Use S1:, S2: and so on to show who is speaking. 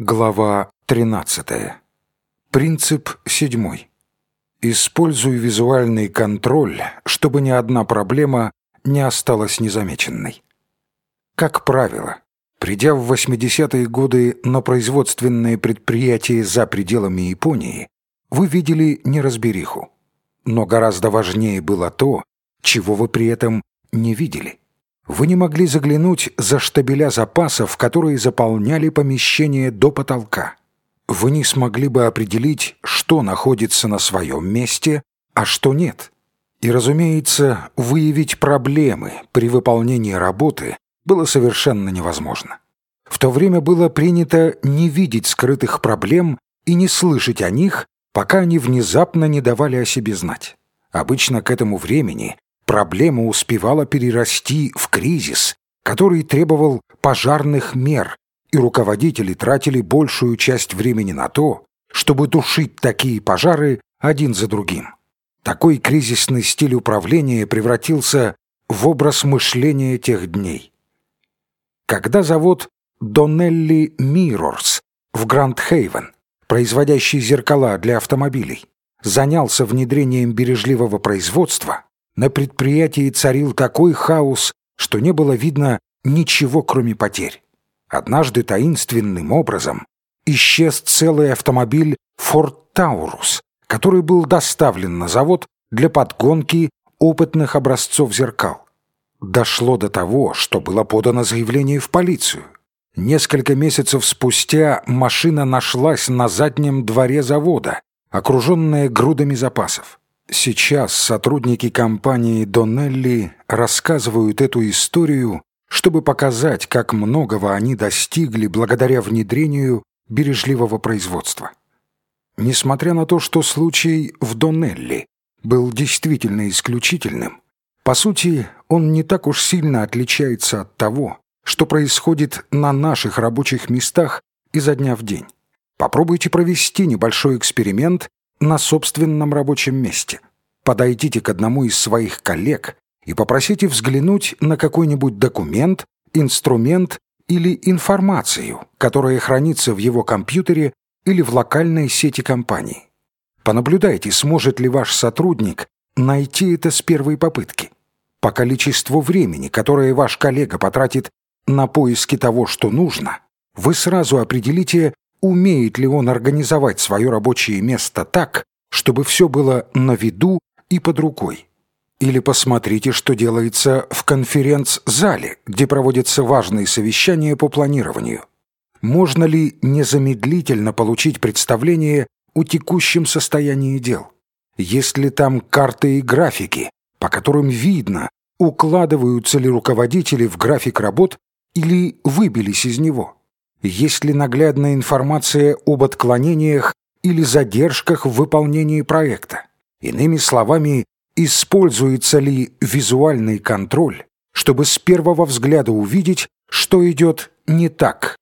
S1: Глава 13. Принцип 7. Используй визуальный контроль, чтобы ни одна проблема не осталась незамеченной. Как правило, придя в 80-е годы на производственные предприятия за пределами Японии, вы видели неразбериху. Но гораздо важнее было то, чего вы при этом не видели. Вы не могли заглянуть за штабеля запасов, которые заполняли помещение до потолка. Вы не смогли бы определить, что находится на своем месте, а что нет. И, разумеется, выявить проблемы при выполнении работы было совершенно невозможно. В то время было принято не видеть скрытых проблем и не слышать о них, пока они внезапно не давали о себе знать. Обычно к этому времени проблема успевала перерасти в кризис, который требовал пожарных мер, и руководители тратили большую часть времени на то, чтобы тушить такие пожары один за другим. Такой кризисный стиль управления превратился в образ мышления тех дней. Когда завод Donnelly Mirrors в Гранд-Хейвен, производящий зеркала для автомобилей, занялся внедрением бережливого производства, на предприятии царил такой хаос, что не было видно ничего, кроме потерь. Однажды таинственным образом исчез целый автомобиль Ford Taurus, который был доставлен на завод для подгонки опытных образцов зеркал. Дошло до того, что было подано заявление в полицию. Несколько месяцев спустя машина нашлась на заднем дворе завода, окруженная грудами запасов. Сейчас сотрудники компании Донелли рассказывают эту историю, чтобы показать, как многого они достигли благодаря внедрению бережливого производства. Несмотря на то, что случай в Донелли был действительно исключительным, по сути, он не так уж сильно отличается от того, что происходит на наших рабочих местах изо дня в день. Попробуйте провести небольшой эксперимент на собственном рабочем месте. Подойдите к одному из своих коллег и попросите взглянуть на какой-нибудь документ, инструмент или информацию, которая хранится в его компьютере или в локальной сети компании. Понаблюдайте, сможет ли ваш сотрудник найти это с первой попытки. По количеству времени, которое ваш коллега потратит на поиски того, что нужно, вы сразу определите, умеет ли он организовать свое рабочее место так, чтобы все было на виду и под рукой. Или посмотрите, что делается в конференц-зале, где проводятся важные совещания по планированию. Можно ли незамедлительно получить представление о текущем состоянии дел? Есть ли там карты и графики, по которым видно, укладываются ли руководители в график работ или выбились из него? Есть ли наглядная информация об отклонениях или задержках в выполнении проекта? Иными словами, используется ли визуальный контроль, чтобы с первого взгляда увидеть, что идет не так